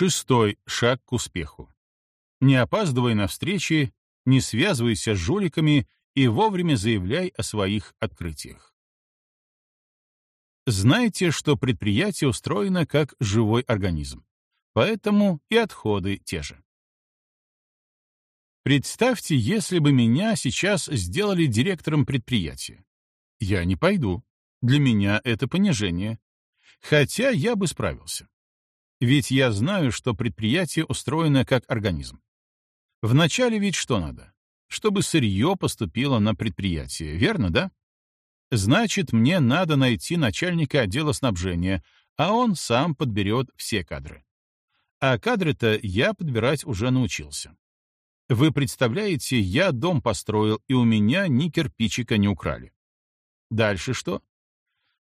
Шестой шаг к успеху. Не опаздывай на встречи, не связывайся с жуликами и вовремя заявляй о своих открытиях. Знайте, что предприятие устроено как живой организм, поэтому и отходы те же. Представьте, если бы меня сейчас сделали директором предприятия. Я не пойду. Для меня это понижение. Хотя я бы справился. Ведь я знаю, что предприятие устроено как организм. Вначале ведь что надо? Чтобы сырье поступило на предприятие, верно, да? Значит, мне надо найти начальника отдела снабжения, а он сам подберет все кадры. А кадры-то я подбирать уже научился. Вы представляете, я дом построил, и у меня ни кирпичика не украли. Дальше что?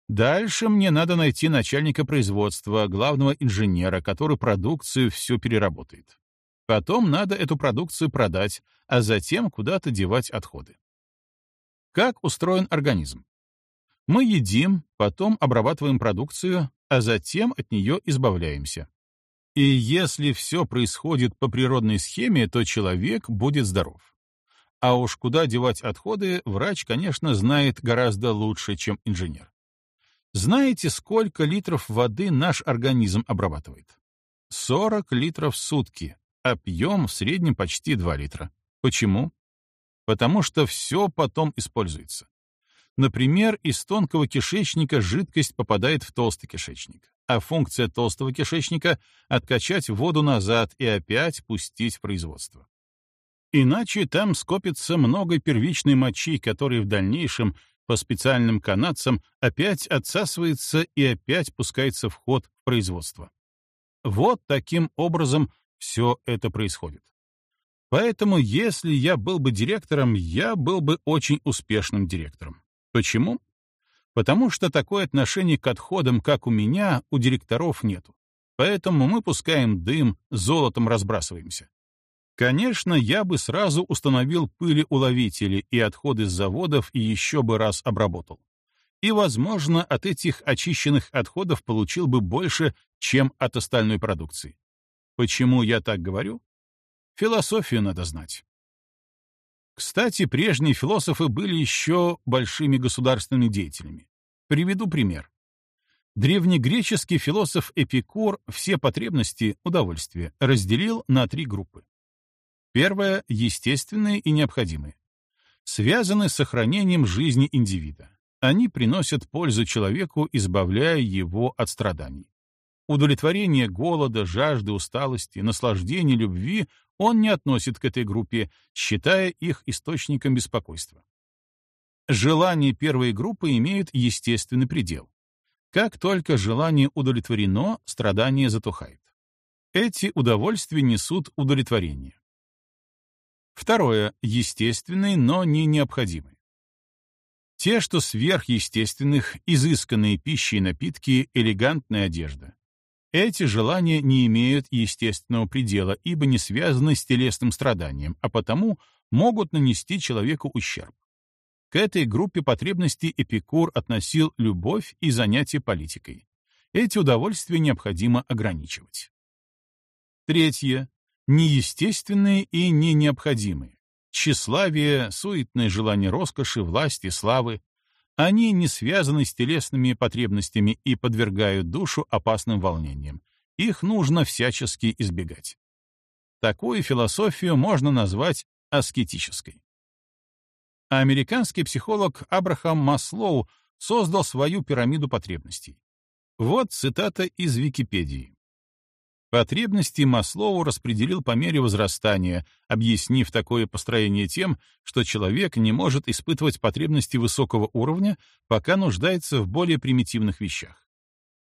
Дальше мне надо найти начальника производства, главного инженера, который продукцию всю переработает. Потом надо эту продукцию продать, а затем куда-то девать отходы. Как устроен организм? Мы едим, потом обрабатываем продукцию, а затем от нее избавляемся. И если все происходит по природной схеме, то человек будет здоров. А уж куда девать отходы, врач, конечно, знает гораздо лучше, чем инженер. Знаете, сколько литров воды наш организм обрабатывает? 40 литров в сутки, а пьем в среднем почти 2 литра. Почему? Потому что все потом используется. Например, из тонкого кишечника жидкость попадает в толстый кишечник а функция толстого кишечника — откачать воду назад и опять пустить в производство. Иначе там скопится много первичной мочи, которая в дальнейшем по специальным канадцам опять отсасывается и опять пускается в ход в производство. Вот таким образом все это происходит. Поэтому, если я был бы директором, я был бы очень успешным директором. Почему? Потому что такое отношение к отходам, как у меня, у директоров нету. Поэтому мы пускаем дым, золотом разбрасываемся. Конечно, я бы сразу установил пылеуловители и отходы с заводов и еще бы раз обработал. И, возможно, от этих очищенных отходов получил бы больше, чем от остальной продукции. Почему я так говорю? Философию надо знать. Кстати, прежние философы были еще большими государственными деятелями. Приведу пример. Древнегреческий философ Эпикур все потребности, удовольствия, разделил на три группы. Первая — естественные и необходимые. Связаны с сохранением жизни индивида. Они приносят пользу человеку, избавляя его от страданий. Удовлетворение голода, жажды, усталости, наслаждения, любви он не относит к этой группе, считая их источником беспокойства. Желания первой группы имеют естественный предел. Как только желание удовлетворено, страдание затухает. Эти удовольствия несут удовлетворение. Второе — естественные, но не необходимые. Те, что сверхъестественных, изысканные пищи и напитки, элегантная одежда. Эти желания не имеют естественного предела, ибо не связаны с телесным страданием, а потому могут нанести человеку ущерб. К этой группе потребностей Эпикур относил любовь и занятие политикой. Эти удовольствия необходимо ограничивать. Третье. Неестественные и не необходимые. Тщеславие, суетное желание роскоши, власти, славы, они не связаны с телесными потребностями и подвергают душу опасным волнениям. Их нужно всячески избегать. Такую философию можно назвать аскетической. Американский психолог Абрахам Маслоу создал свою пирамиду потребностей. Вот цитата из Википедии. Потребности Маслоу распределил по мере возрастания, объяснив такое построение тем, что человек не может испытывать потребности высокого уровня, пока нуждается в более примитивных вещах.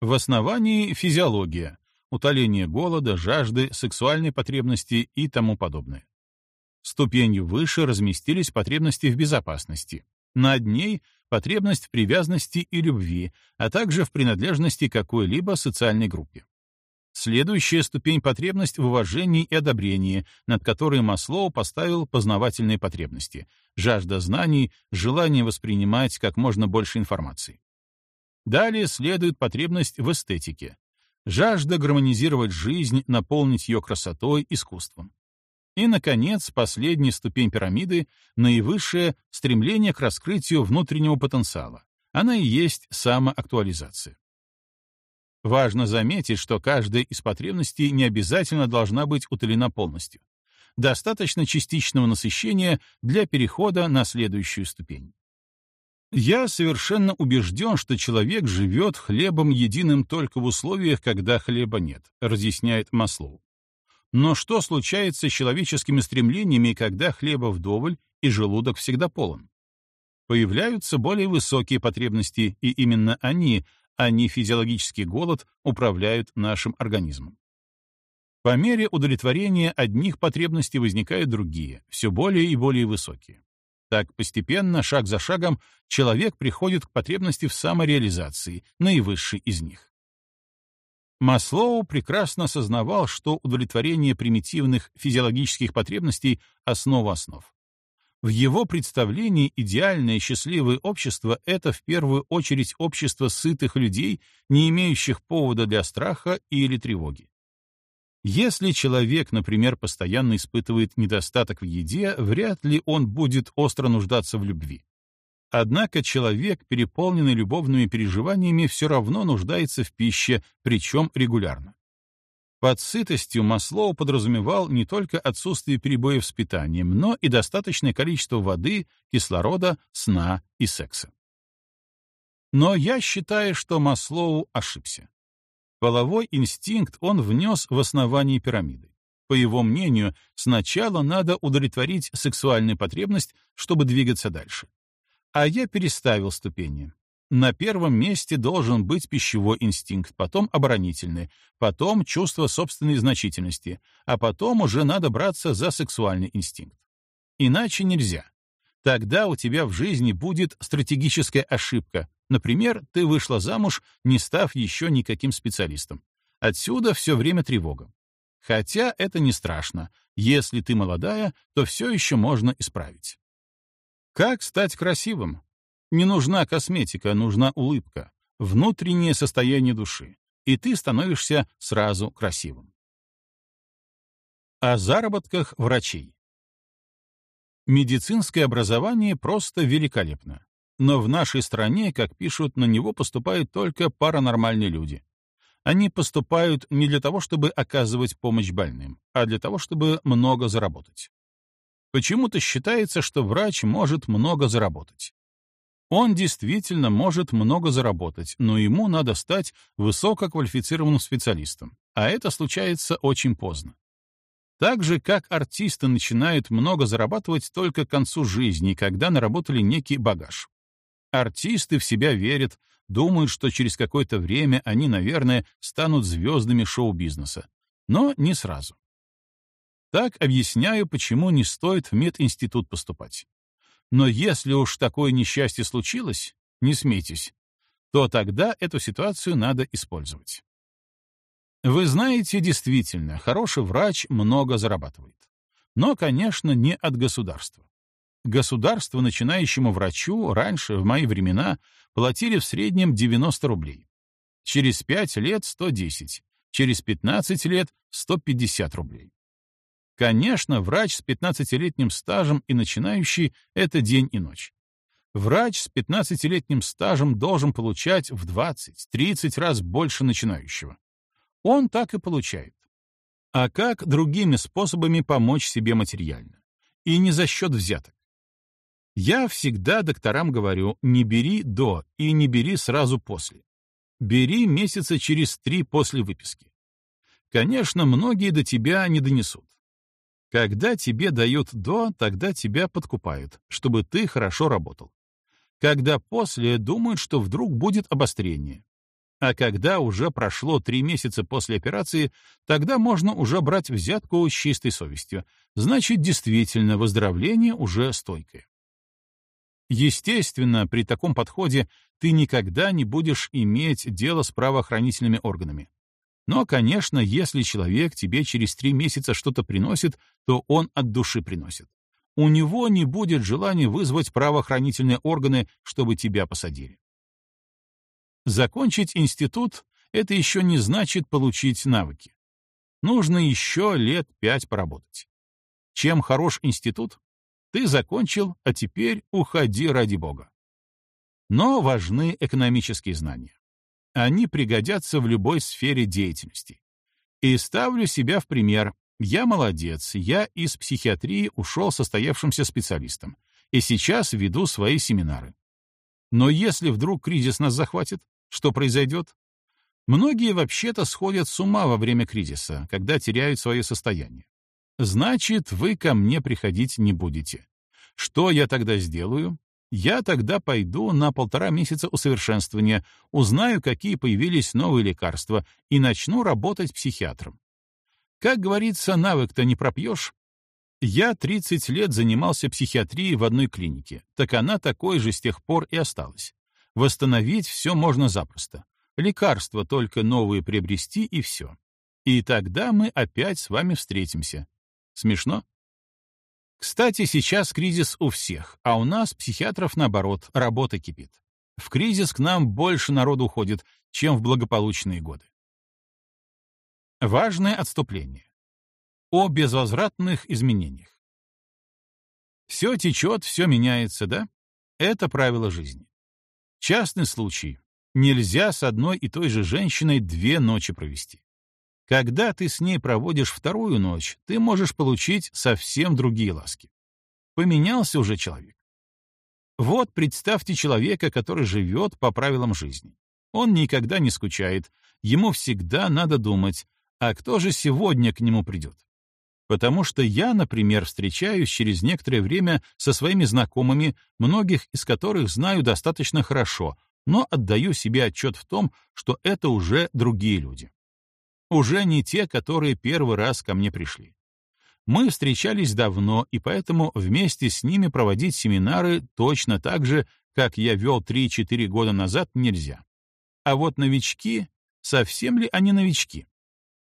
В основании физиология, утоление голода, жажды, сексуальной потребности и тому подобное. Ступенью выше разместились потребности в безопасности. Над ней — потребность в привязанности и любви, а также в принадлежности какой-либо социальной группе. Следующая ступень — потребность в уважении и одобрении, над которой Маслоу поставил познавательные потребности, жажда знаний, желание воспринимать как можно больше информации. Далее следует потребность в эстетике. жажда гармонизировать жизнь, наполнить ее красотой, искусством. И, наконец, последняя ступень пирамиды — наивысшее стремление к раскрытию внутреннего потенциала. Она и есть самоактуализация. Важно заметить, что каждая из потребностей не обязательно должна быть утолена полностью. Достаточно частичного насыщения для перехода на следующую ступень. Я совершенно убежден, что человек живет хлебом единым только в условиях, когда хлеба нет, разъясняет Маслоу. Но что случается с человеческими стремлениями, когда хлеба вдоволь и желудок всегда полон? Появляются более высокие потребности, и именно они, а не физиологический голод, управляют нашим организмом. По мере удовлетворения одних потребностей возникают другие, все более и более высокие. Так постепенно, шаг за шагом, человек приходит к потребности в самореализации, наивысшей из них. Маслоу прекрасно осознавал, что удовлетворение примитивных физиологических потребностей — основа основ. В его представлении идеальное счастливое общество — это в первую очередь общество сытых людей, не имеющих повода для страха или тревоги. Если человек, например, постоянно испытывает недостаток в еде, вряд ли он будет остро нуждаться в любви. Однако человек, переполненный любовными переживаниями, все равно нуждается в пище, причем регулярно. Под сытостью Маслоу подразумевал не только отсутствие перебоев с питанием, но и достаточное количество воды, кислорода, сна и секса. Но я считаю, что Маслоу ошибся. Половой инстинкт он внес в основание пирамиды. По его мнению, сначала надо удовлетворить сексуальную потребность, чтобы двигаться дальше. А я переставил ступени. На первом месте должен быть пищевой инстинкт, потом оборонительный, потом чувство собственной значительности, а потом уже надо браться за сексуальный инстинкт. Иначе нельзя. Тогда у тебя в жизни будет стратегическая ошибка. Например, ты вышла замуж, не став еще никаким специалистом. Отсюда все время тревога. Хотя это не страшно. Если ты молодая, то все еще можно исправить. Как стать красивым? Не нужна косметика, нужна улыбка, внутреннее состояние души, и ты становишься сразу красивым. О заработках врачей. Медицинское образование просто великолепно. Но в нашей стране, как пишут, на него поступают только паранормальные люди. Они поступают не для того, чтобы оказывать помощь больным, а для того, чтобы много заработать. Почему-то считается, что врач может много заработать. Он действительно может много заработать, но ему надо стать высококвалифицированным специалистом, а это случается очень поздно. Так же, как артисты начинают много зарабатывать только к концу жизни, когда наработали некий багаж. Артисты в себя верят, думают, что через какое-то время они, наверное, станут звездами шоу-бизнеса. Но не сразу. Так объясняю, почему не стоит в мединститут поступать. Но если уж такое несчастье случилось, не смейтесь, то тогда эту ситуацию надо использовать. Вы знаете, действительно, хороший врач много зарабатывает. Но, конечно, не от государства. Государство начинающему врачу раньше, в мои времена, платили в среднем 90 рублей. Через 5 лет — 110, через 15 лет — 150 рублей. Конечно, врач с 15-летним стажем и начинающий — это день и ночь. Врач с 15-летним стажем должен получать в 20-30 раз больше начинающего. Он так и получает. А как другими способами помочь себе материально? И не за счет взяток. Я всегда докторам говорю, не бери до и не бери сразу после. Бери месяца через три после выписки. Конечно, многие до тебя не донесут. Когда тебе дают «до», тогда тебя подкупают, чтобы ты хорошо работал. Когда после, думают, что вдруг будет обострение. А когда уже прошло три месяца после операции, тогда можно уже брать взятку с чистой совестью. Значит, действительно, выздоровление уже стойкое. Естественно, при таком подходе ты никогда не будешь иметь дело с правоохранительными органами. Но, конечно, если человек тебе через три месяца что-то приносит, то он от души приносит. У него не будет желания вызвать правоохранительные органы, чтобы тебя посадили. Закончить институт это еще не значит получить навыки. Нужно еще лет пять поработать. Чем хорош институт? Ты закончил, а теперь уходи ради бога. Но важны экономические знания. Они пригодятся в любой сфере деятельности. И ставлю себя в пример. Я молодец, я из психиатрии ушел состоявшимся специалистом, и сейчас веду свои семинары. Но если вдруг кризис нас захватит, что произойдет? Многие вообще-то сходят с ума во время кризиса, когда теряют свое состояние. Значит, вы ко мне приходить не будете. Что я тогда сделаю? Я тогда пойду на полтора месяца усовершенствования, узнаю, какие появились новые лекарства, и начну работать психиатром. Как говорится, навык-то не пропьешь. Я 30 лет занимался психиатрией в одной клинике, так она такой же с тех пор и осталась. Восстановить все можно запросто. Лекарства только новые приобрести и все. И тогда мы опять с вами встретимся. Смешно? Кстати, сейчас кризис у всех, а у нас, психиатров, наоборот, работа кипит. В кризис к нам больше народу уходит, чем в благополучные годы. Важное отступление. О безвозвратных изменениях. Все течет, все меняется, да? Это правило жизни. Частный случай. Нельзя с одной и той же женщиной две ночи провести. Когда ты с ней проводишь вторую ночь, ты можешь получить совсем другие ласки. Поменялся уже человек. Вот представьте человека, который живет по правилам жизни. Он никогда не скучает, ему всегда надо думать, а кто же сегодня к нему придет? Потому что я, например, встречаюсь через некоторое время со своими знакомыми, многих из которых знаю достаточно хорошо, но отдаю себе отчет в том, что это уже другие люди уже не те, которые первый раз ко мне пришли. Мы встречались давно, и поэтому вместе с ними проводить семинары точно так же, как я вел 3-4 года назад, нельзя. А вот новички, совсем ли они новички?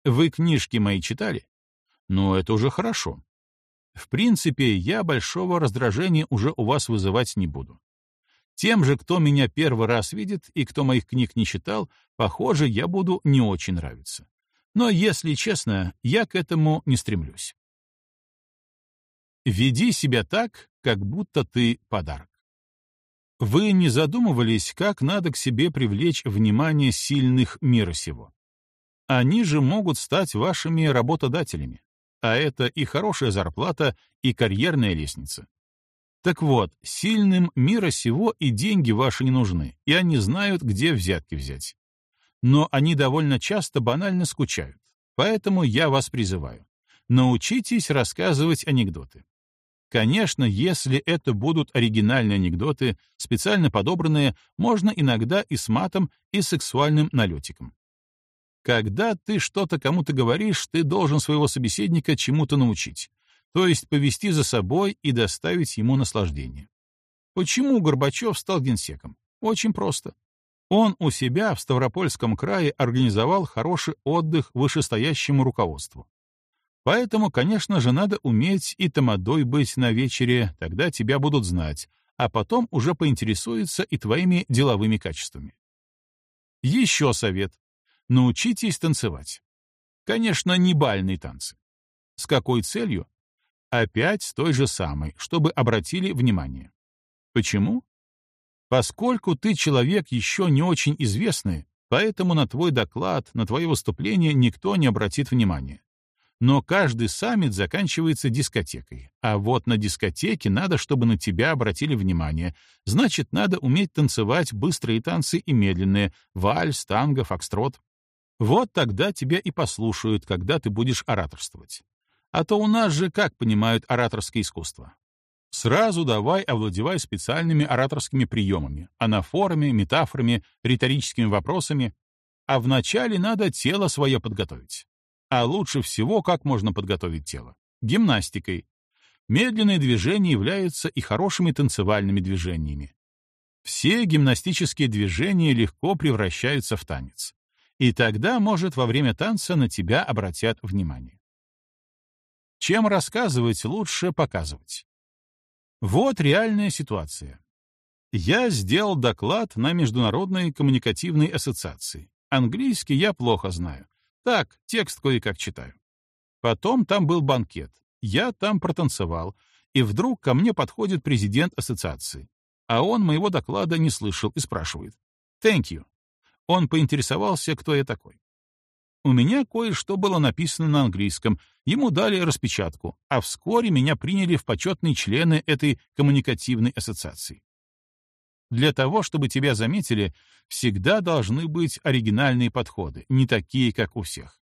Вы книжки мои читали? Ну, это уже хорошо. В принципе, я большого раздражения уже у вас вызывать не буду. Тем же, кто меня первый раз видит и кто моих книг не читал, похоже, я буду не очень нравиться. Но, если честно, я к этому не стремлюсь. Веди себя так, как будто ты подарок. Вы не задумывались, как надо к себе привлечь внимание сильных мира сего? Они же могут стать вашими работодателями, а это и хорошая зарплата, и карьерная лестница. Так вот, сильным мира сего и деньги ваши не нужны, и они знают, где взятки взять но они довольно часто банально скучают. Поэтому я вас призываю. Научитесь рассказывать анекдоты. Конечно, если это будут оригинальные анекдоты, специально подобранные, можно иногда и с матом, и сексуальным налетиком. Когда ты что-то кому-то говоришь, ты должен своего собеседника чему-то научить, то есть повести за собой и доставить ему наслаждение. Почему Горбачев стал генсеком? Очень просто. Он у себя в Ставропольском крае организовал хороший отдых вышестоящему руководству. Поэтому, конечно же, надо уметь и тамадой быть на вечере, тогда тебя будут знать, а потом уже поинтересуются и твоими деловыми качествами. Еще совет. Научитесь танцевать. Конечно, не бальные танцы. С какой целью? Опять с той же самой, чтобы обратили внимание. Почему? Поскольку ты человек еще не очень известный, поэтому на твой доклад, на твое выступление никто не обратит внимания. Но каждый саммит заканчивается дискотекой. А вот на дискотеке надо, чтобы на тебя обратили внимание. Значит, надо уметь танцевать быстрые танцы и медленные, вальс, танго, фокстрот. Вот тогда тебя и послушают, когда ты будешь ораторствовать. А то у нас же как понимают ораторское искусство? Сразу давай овладевай специальными ораторскими приемами, анафорами, метафорами, риторическими вопросами. А вначале надо тело свое подготовить. А лучше всего как можно подготовить тело? Гимнастикой. Медленные движения являются и хорошими танцевальными движениями. Все гимнастические движения легко превращаются в танец. И тогда, может, во время танца на тебя обратят внимание. Чем рассказывать, лучше показывать. Вот реальная ситуация. Я сделал доклад на Международной коммуникативной ассоциации, Английский я плохо знаю. Так, текст кое-как читаю. Потом там был банкет. Я там протанцевал, и вдруг ко мне подходит президент ассоциации. А он моего доклада не слышал и спрашивает. «Thank you». Он поинтересовался, кто я такой. У меня кое-что было написано на английском, ему дали распечатку, а вскоре меня приняли в почетные члены этой коммуникативной ассоциации. Для того, чтобы тебя заметили, всегда должны быть оригинальные подходы, не такие, как у всех.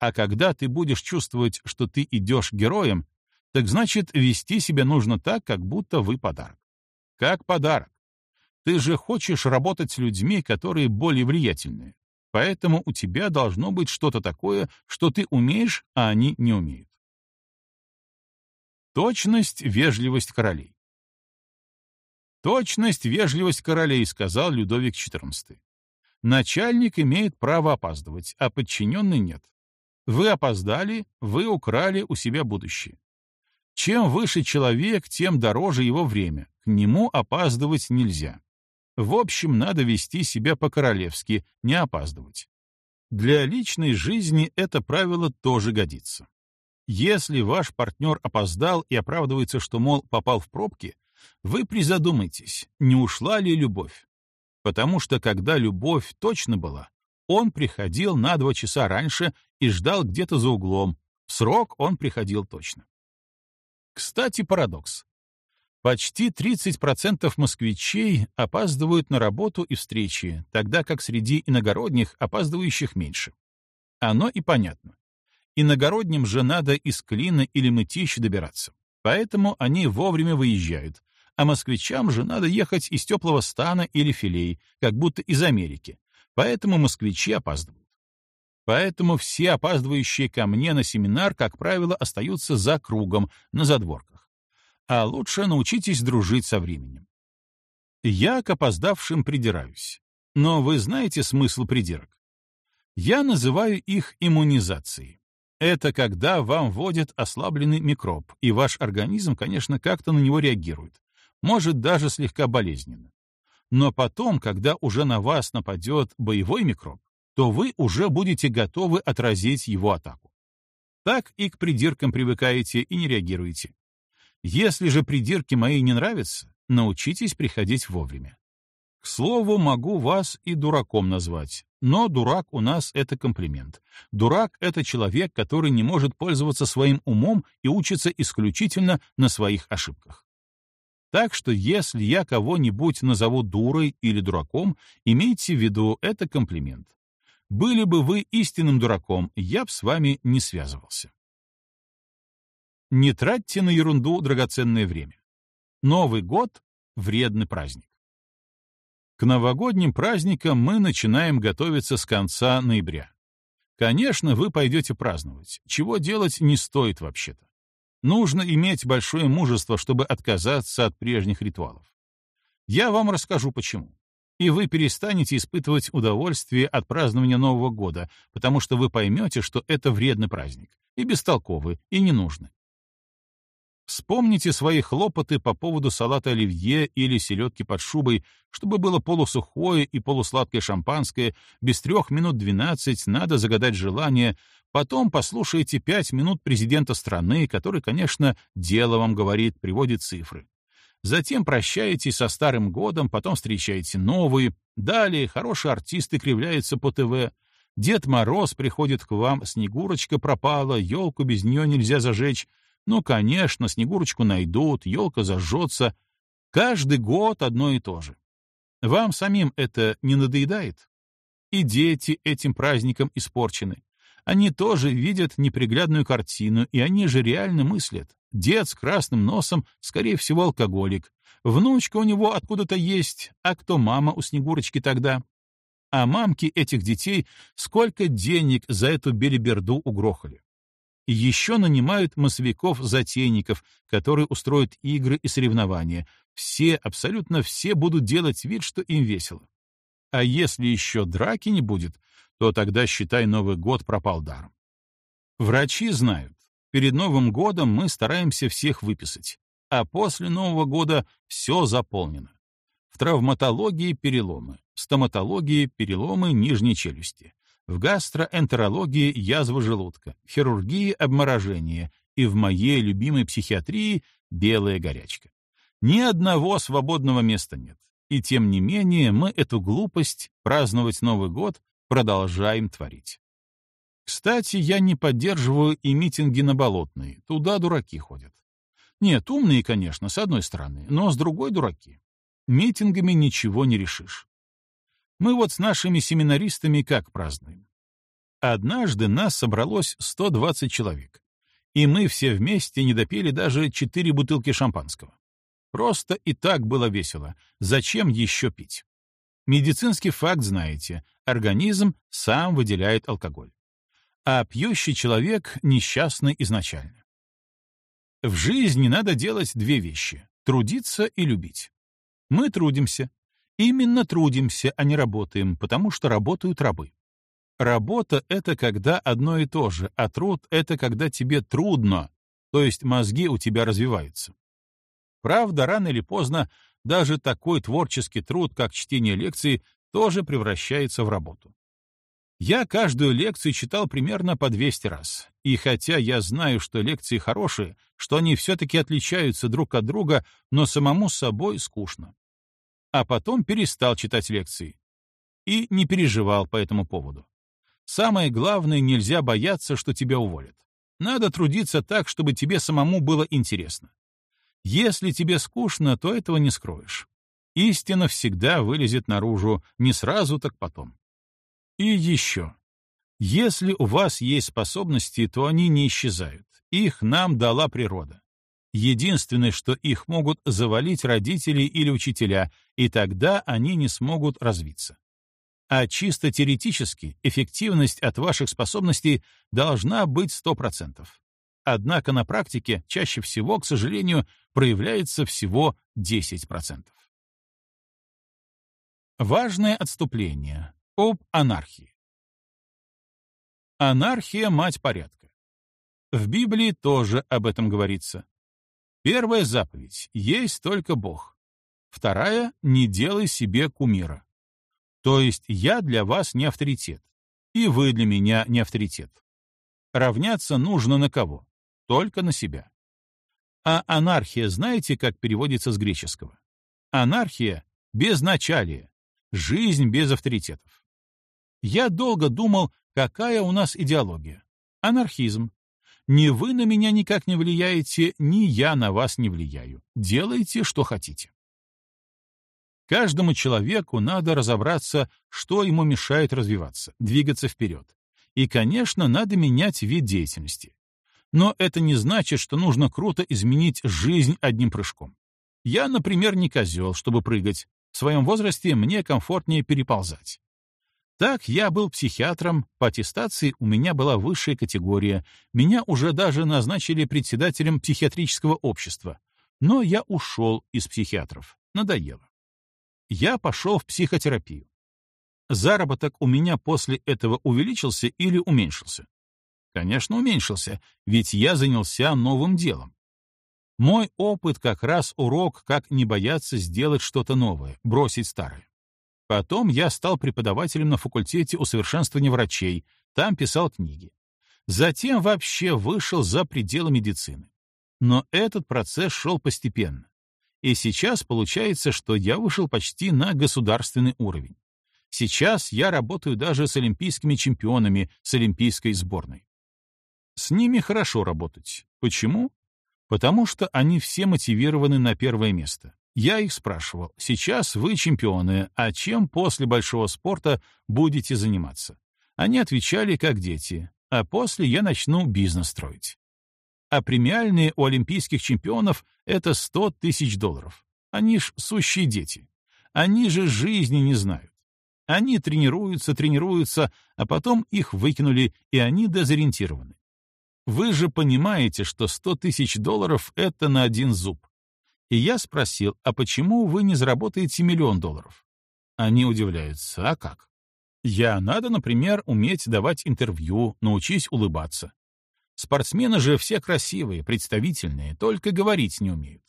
А когда ты будешь чувствовать, что ты идешь героем, так значит, вести себя нужно так, как будто вы подарок. Как подарок. Ты же хочешь работать с людьми, которые более влиятельные. Поэтому у тебя должно быть что-то такое, что ты умеешь, а они не умеют. Точность, вежливость королей. Точность, вежливость королей, сказал Людовик XIV. Начальник имеет право опаздывать, а подчиненный нет. Вы опоздали, вы украли у себя будущее. Чем выше человек, тем дороже его время. К нему опаздывать нельзя. В общем, надо вести себя по-королевски, не опаздывать. Для личной жизни это правило тоже годится. Если ваш партнер опоздал и оправдывается, что, мол, попал в пробки, вы призадумайтесь, не ушла ли любовь. Потому что когда любовь точно была, он приходил на два часа раньше и ждал где-то за углом. Срок он приходил точно. Кстати, парадокс. Почти 30% москвичей опаздывают на работу и встречи, тогда как среди иногородних опаздывающих меньше. Оно и понятно. Иногородним же надо из Клина или Мытища добираться, поэтому они вовремя выезжают, а москвичам же надо ехать из теплого стана или филей, как будто из Америки, поэтому москвичи опаздывают. Поэтому все опаздывающие ко мне на семинар, как правило, остаются за кругом, на задворках а лучше научитесь дружить со временем. Я к опоздавшим придираюсь. Но вы знаете смысл придирок? Я называю их иммунизацией. Это когда вам вводят ослабленный микроб, и ваш организм, конечно, как-то на него реагирует, может даже слегка болезненно. Но потом, когда уже на вас нападет боевой микроб, то вы уже будете готовы отразить его атаку. Так и к придиркам привыкаете и не реагируете. Если же придирки мои не нравятся, научитесь приходить вовремя. К слову, могу вас и дураком назвать, но дурак у нас — это комплимент. Дурак — это человек, который не может пользоваться своим умом и учится исключительно на своих ошибках. Так что если я кого-нибудь назову дурой или дураком, имейте в виду, это комплимент. Были бы вы истинным дураком, я б с вами не связывался. Не тратьте на ерунду драгоценное время. Новый год — вредный праздник. К новогодним праздникам мы начинаем готовиться с конца ноября. Конечно, вы пойдете праздновать, чего делать не стоит вообще-то. Нужно иметь большое мужество, чтобы отказаться от прежних ритуалов. Я вам расскажу почему. И вы перестанете испытывать удовольствие от празднования Нового года, потому что вы поймете, что это вредный праздник, и бестолковый, и ненужный. Вспомните свои хлопоты по поводу салата оливье или селедки под шубой, чтобы было полусухое и полусладкое шампанское, без трех минут двенадцать надо загадать желание, потом послушайте пять минут президента страны, который, конечно, дело вам говорит, приводит цифры. Затем прощаетесь со старым годом, потом встречаете новый, далее хорошие артисты кривляются по ТВ, Дед Мороз приходит к вам, Снегурочка пропала, елку без нее нельзя зажечь, ну, конечно, Снегурочку найдут, елка зажжется. Каждый год одно и то же. Вам самим это не надоедает? И дети этим праздником испорчены. Они тоже видят неприглядную картину, и они же реально мыслят. Дед с красным носом, скорее всего, алкоголик. Внучка у него откуда-то есть, а кто мама у Снегурочки тогда? А мамки этих детей сколько денег за эту белиберду угрохали? Еще нанимают массовиков-затейников, которые устроят игры и соревнования. Все, абсолютно все будут делать вид, что им весело. А если еще драки не будет, то тогда, считай, Новый год пропал даром. Врачи знают, перед Новым годом мы стараемся всех выписать, а после Нового года все заполнено. В травматологии переломы, в стоматологии переломы нижней челюсти, в гастроэнтерологии язва желудка, хирургии обморожение и в моей любимой психиатрии белая горячка. Ни одного свободного места нет. И тем не менее мы эту глупость праздновать Новый год продолжаем творить. Кстати, я не поддерживаю и митинги на Болотной, туда дураки ходят. Нет, умные, конечно, с одной стороны, но с другой дураки. Митингами ничего не решишь. Мы вот с нашими семинаристами как празднуем? Однажды нас собралось 120 человек, и мы все вместе не допили даже 4 бутылки шампанского. Просто и так было весело. Зачем еще пить? Медицинский факт знаете. Организм сам выделяет алкоголь. А пьющий человек несчастный изначально. В жизни надо делать две вещи — трудиться и любить. Мы трудимся. Именно трудимся, а не работаем, потому что работают рабы. Работа — это когда одно и то же, а труд — это когда тебе трудно, то есть мозги у тебя развиваются. Правда, рано или поздно даже такой творческий труд, как чтение лекций, тоже превращается в работу. Я каждую лекцию читал примерно по 200 раз, и хотя я знаю, что лекции хорошие, что они все-таки отличаются друг от друга, но самому собой скучно. А потом перестал читать лекции. И не переживал по этому поводу. Самое главное, нельзя бояться, что тебя уволят. Надо трудиться так, чтобы тебе самому было интересно. Если тебе скучно, то этого не скроешь. Истина всегда вылезет наружу, не сразу, так потом. И еще. Если у вас есть способности, то они не исчезают. Их нам дала природа. Единственное, что их могут завалить родители или учителя, и тогда они не смогут развиться. А чисто теоретически эффективность от ваших способностей должна быть 100%. Однако на практике чаще всего, к сожалению, проявляется всего 10%. Важное отступление об анархии. Анархия — мать порядка. В Библии тоже об этом говорится. Первая заповедь — есть только Бог. Вторая — не делай себе кумира. То есть я для вас не авторитет, и вы для меня не авторитет. Равняться нужно на кого? только на себя. А анархия знаете, как переводится с греческого? Анархия — безначалие, жизнь без авторитетов. Я долго думал, какая у нас идеология. Анархизм. Ни вы на меня никак не влияете, ни я на вас не влияю. Делайте, что хотите. Каждому человеку надо разобраться, что ему мешает развиваться, двигаться вперед. И, конечно, надо менять вид деятельности. Но это не значит, что нужно круто изменить жизнь одним прыжком. Я, например, не козел, чтобы прыгать. В своем возрасте мне комфортнее переползать. Так, я был психиатром, по аттестации у меня была высшая категория, меня уже даже назначили председателем психиатрического общества, но я ушел из психиатров, надоело. Я пошел в психотерапию. Заработок у меня после этого увеличился или уменьшился? Конечно, уменьшился, ведь я занялся новым делом. Мой опыт как раз урок, как не бояться сделать что-то новое, бросить старое. Потом я стал преподавателем на факультете усовершенствования врачей, там писал книги. Затем вообще вышел за пределы медицины. Но этот процесс шел постепенно. И сейчас получается, что я вышел почти на государственный уровень. Сейчас я работаю даже с олимпийскими чемпионами, с олимпийской сборной. С ними хорошо работать. Почему? Потому что они все мотивированы на первое место. Я их спрашивал, сейчас вы чемпионы, а чем после большого спорта будете заниматься? Они отвечали, как дети, а после я начну бизнес строить. А премиальные у олимпийских чемпионов — это 100 тысяч долларов. Они ж сущие дети. Они же жизни не знают. Они тренируются, тренируются, а потом их выкинули, и они дезориентированы. Вы же понимаете, что 100 тысяч долларов — это на один зуб. И я спросил, а почему вы не заработаете миллион долларов? Они удивляются, а как? Я надо, например, уметь давать интервью, научись улыбаться. Спортсмены же все красивые, представительные, только говорить не умеют.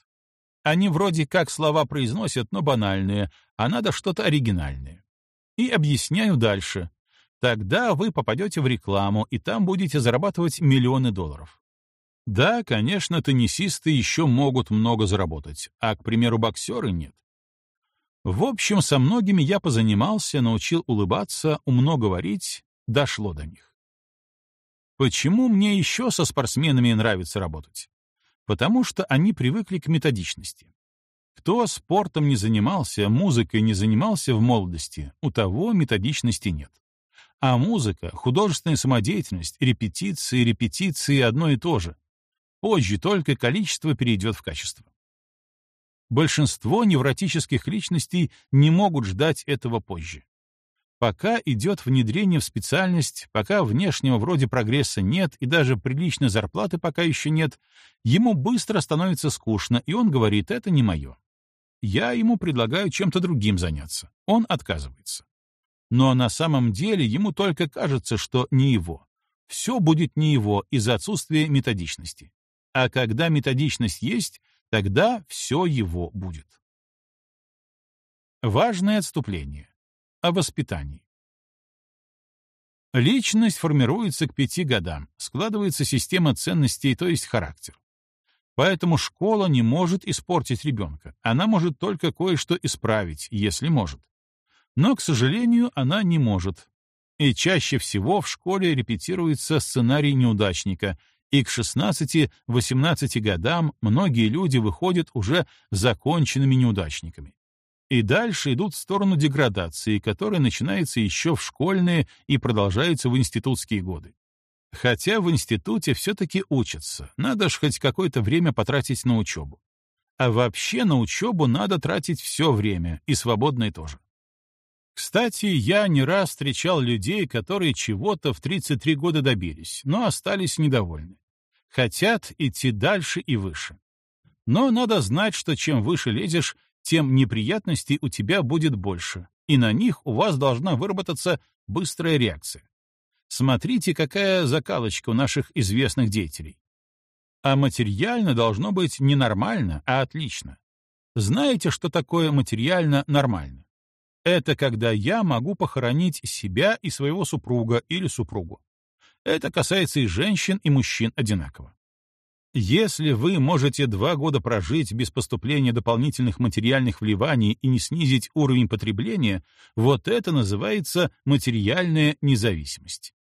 Они вроде как слова произносят, но банальные, а надо что-то оригинальное. И объясняю дальше. Тогда вы попадете в рекламу, и там будете зарабатывать миллионы долларов. Да, конечно, теннисисты еще могут много заработать, а, к примеру, боксеры нет. В общем, со многими я позанимался, научил улыбаться, умно говорить, дошло до них. Почему мне еще со спортсменами нравится работать? Потому что они привыкли к методичности. Кто спортом не занимался, музыкой не занимался в молодости, у того методичности нет. А музыка, художественная самодеятельность, репетиции, репетиции — одно и то же. Позже только количество перейдет в качество. Большинство невротических личностей не могут ждать этого позже. Пока идет внедрение в специальность, пока внешнего вроде прогресса нет и даже приличной зарплаты пока еще нет, ему быстро становится скучно, и он говорит, это не мое. Я ему предлагаю чем-то другим заняться. Он отказывается. Но на самом деле ему только кажется, что не его. Все будет не его из-за отсутствия методичности. А когда методичность есть, тогда все его будет. Важное отступление. О воспитании. Личность формируется к пяти годам, складывается система ценностей, то есть характер. Поэтому школа не может испортить ребенка, она может только кое-что исправить, если может. Но, к сожалению, она не может. И чаще всего в школе репетируется сценарий неудачника, и к 16-18 годам многие люди выходят уже законченными неудачниками. И дальше идут в сторону деградации, которая начинается еще в школьные и продолжается в институтские годы. Хотя в институте все-таки учатся, надо ж хоть какое-то время потратить на учебу. А вообще на учебу надо тратить все время, и свободное тоже. Кстати, я не раз встречал людей, которые чего-то в 33 года добились, но остались недовольны. Хотят идти дальше и выше. Но надо знать, что чем выше лезешь, тем неприятностей у тебя будет больше, и на них у вас должна выработаться быстрая реакция. Смотрите, какая закалочка у наших известных деятелей. А материально должно быть не нормально, а отлично. Знаете, что такое материально нормально? Это когда я могу похоронить себя и своего супруга или супругу. Это касается и женщин, и мужчин одинаково. Если вы можете два года прожить без поступления дополнительных материальных вливаний и не снизить уровень потребления, вот это называется материальная независимость.